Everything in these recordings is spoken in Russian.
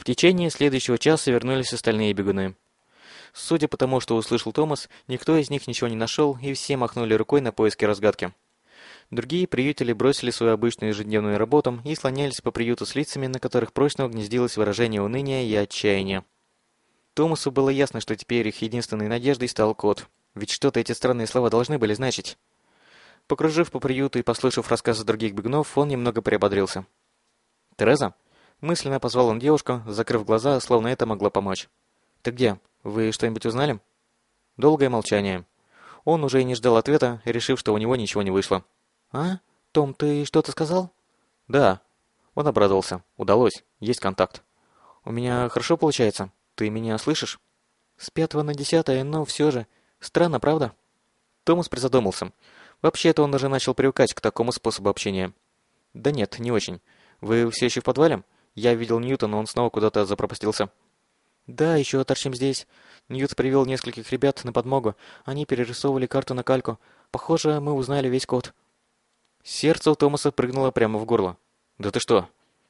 В течение следующего часа вернулись остальные бегуны. Судя по тому, что услышал Томас, никто из них ничего не нашел, и все махнули рукой на поиски разгадки. Другие приютели бросили свою обычную ежедневную работу и слонялись по приюту с лицами, на которых прочно угнездилось выражение уныния и отчаяния. Томасу было ясно, что теперь их единственной надеждой стал кот. Ведь что-то эти странные слова должны были значить. Покружив по приюту и послушав рассказы других бегунов, он немного приободрился. «Тереза?» Мысленно позвал он девушку, закрыв глаза, словно это могло помочь. «Ты где? Вы что-нибудь узнали?» Долгое молчание. Он уже и не ждал ответа, решив, что у него ничего не вышло. «А? Том, ты что-то сказал?» «Да». Он обрадовался. «Удалось. Есть контакт». «У меня хорошо получается. Ты меня слышишь?» «С пятого на десятое, но все же. Странно, правда?» Томас призадумался. Вообще-то он уже начал привыкать к такому способу общения. «Да нет, не очень. Вы все еще в подвале? Я видел Ньюта, но он снова куда-то запропастился». «Да, еще торчим здесь. Ньют привел нескольких ребят на подмогу. Они перерисовывали карту на кальку. Похоже, мы узнали весь код». Сердце у Томаса прыгнуло прямо в горло. «Да ты что?»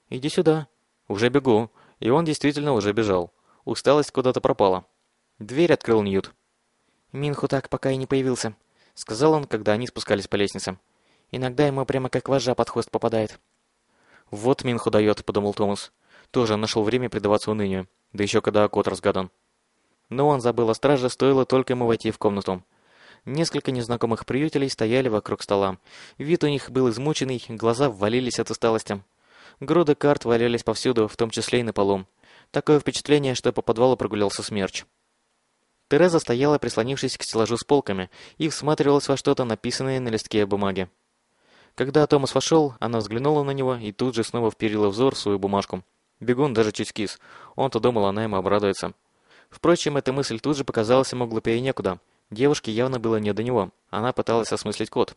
«Иди сюда». «Уже бегу». И он действительно уже бежал. Усталость куда-то пропала. Дверь открыл Ньют. «Минху так пока и не появился», — сказал он, когда они спускались по лестнице. «Иногда ему прямо как вожжа под хвост попадает». «Вот Минху дает», — подумал Томас. Тоже нашел время предаваться унынию. Да еще когда кот разгадан. Но он забыл о страже, стоило только ему войти в комнату. Несколько незнакомых приютелей стояли вокруг стола. Вид у них был измученный, глаза ввалились от усталости. Груды карт валялись повсюду, в том числе и на полу. Такое впечатление, что по подвалу прогулялся смерч. Тереза стояла, прислонившись к стеллажу с полками, и всматривалась во что-то, написанное на листке бумаги. Когда Томас вошел, она взглянула на него и тут же снова вперила взор в свою бумажку. Бегун даже чуть скис. Он-то думал, она ему обрадуется. Впрочем, эта мысль тут же показалась ему глупее некуда. Девушке явно было не до него. Она пыталась осмыслить код.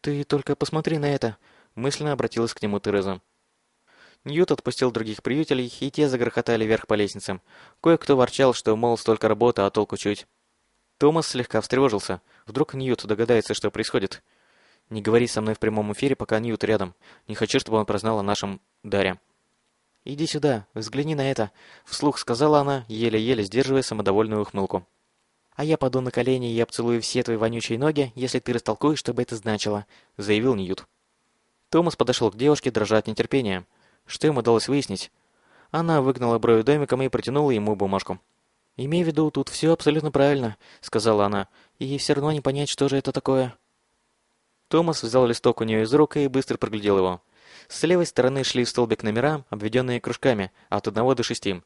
«Ты только посмотри на это!» Мысленно обратилась к нему Тереза. Ньют отпустил других приютелей, и те загрохотали вверх по лестницам. Кое-кто ворчал, что, мол, столько работы, а толку чуть. Томас слегка встревожился. Вдруг Ньют догадается, что происходит. «Не говори со мной в прямом эфире, пока Ньют рядом. Не хочу, чтобы он прознал о нашем даре». «Иди сюда, взгляни на это», — вслух сказала она, еле-еле сдерживая самодовольную ухмылку. «А я паду на колени и обцелую все твои вонючие ноги, если ты растолкуешь, что бы это значило», — заявил Ньют. Томас подошел к девушке, дрожа от нетерпения. Что ему удалось выяснить? Она выгнала брови домиком и протянула ему бумажку. «Имей в виду, тут все абсолютно правильно», — сказала она, — «и все равно не понять, что же это такое». Томас взял листок у нее из рук и быстро проглядел его. С левой стороны шли столбик номера, обведенные кружками, от одного до шести.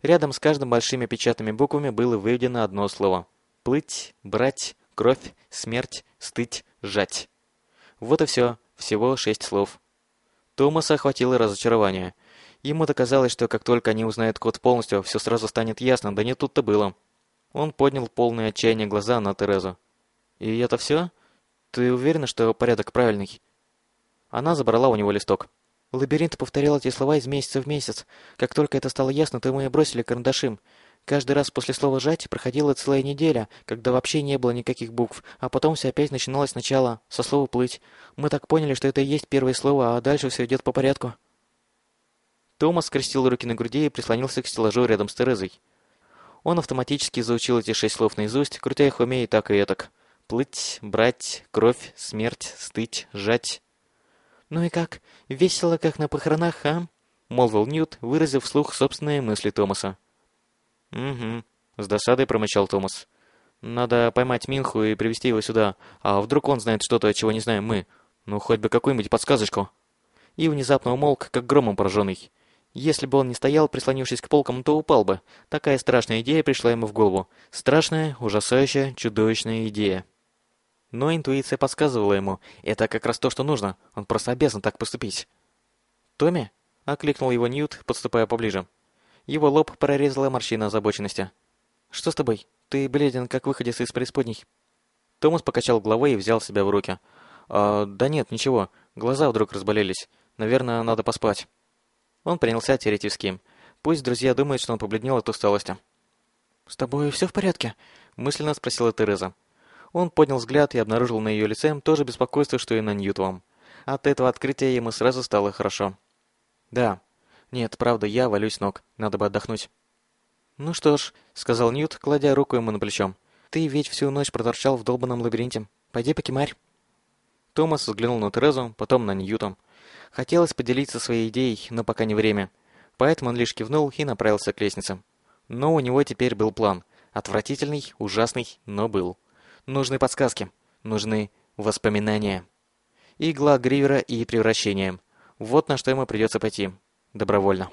Рядом с каждым большими печатными буквами было выведено одно слово. Плыть, брать, кровь, смерть, стыть, жать. Вот и все, всего шесть слов. Томаса охватило разочарование. Ему доказалось, что как только они узнают код полностью, все сразу станет ясно, да не тут-то было. Он поднял полные отчаяния глаза на Терезу. «И это все? Ты уверена, что порядок правильный?» Она забрала у него листок. Лабиринт повторял эти слова из месяца в месяц. Как только это стало ясно, то мы и бросили карандашим. Каждый раз после слова «жать» проходила целая неделя, когда вообще не было никаких букв, а потом все опять начиналось сначала, со слова «плыть». Мы так поняли, что это и есть первое слово, а дальше все идет по порядку. Томас скрестил руки на груди и прислонился к стеллажу рядом с Терезой. Он автоматически заучил эти шесть слов наизусть, крутя их в уме и так и этак. Плыть, брать, кровь, смерть, стыть, жать. «Ну и как? Весело, как на похоронах, а?» — молвил Ньют, выразив вслух собственные мысли Томаса. «Угу», — с досадой промычал Томас. «Надо поймать Минху и привести его сюда, а вдруг он знает что-то, чего не знаем мы. Ну, хоть бы какую-нибудь подсказочку». И внезапно умолк, как громом пораженный. Если бы он не стоял, прислонившись к полкам, то упал бы. Такая страшная идея пришла ему в голову. Страшная, ужасающая, чудовищная идея. Но интуиция подсказывала ему, это как раз то, что нужно, он просто обязан так поступить. «Томми?» — окликнул его Ньют, подступая поближе. Его лоб прорезала морщина озабоченности. «Что с тобой? Ты бледен, как выходец из преисподней». Томас покачал головой и взял себя в руки. «А, «Да нет, ничего. Глаза вдруг разболелись. Наверное, надо поспать». Он принялся тереть виски. Пусть друзья думают, что он побледнел от усталости. «С тобой все в порядке?» — мысленно спросила Тереза. Он поднял взгляд и обнаружил на ее лице то же беспокойство, что и на Ньютовом. От этого открытия ему сразу стало хорошо. «Да». Нет, правда, я валюсь ног. Надо бы отдохнуть. «Ну что ж», — сказал Ньют, кладя руку ему на плечо. «Ты ведь всю ночь проторчал в долбанном лабиринте. Пойди покемарь». Томас взглянул на Терезу, потом на Ньюта. Хотелось поделиться своей идеей, но пока не время. Поэтому он лишь кивнул и направился к лестнице. Но у него теперь был план. Отвратительный, ужасный, но был. Нужны подсказки. Нужны воспоминания. Игла Гривера и превращение. Вот на что ему придется пойти. Добровольно.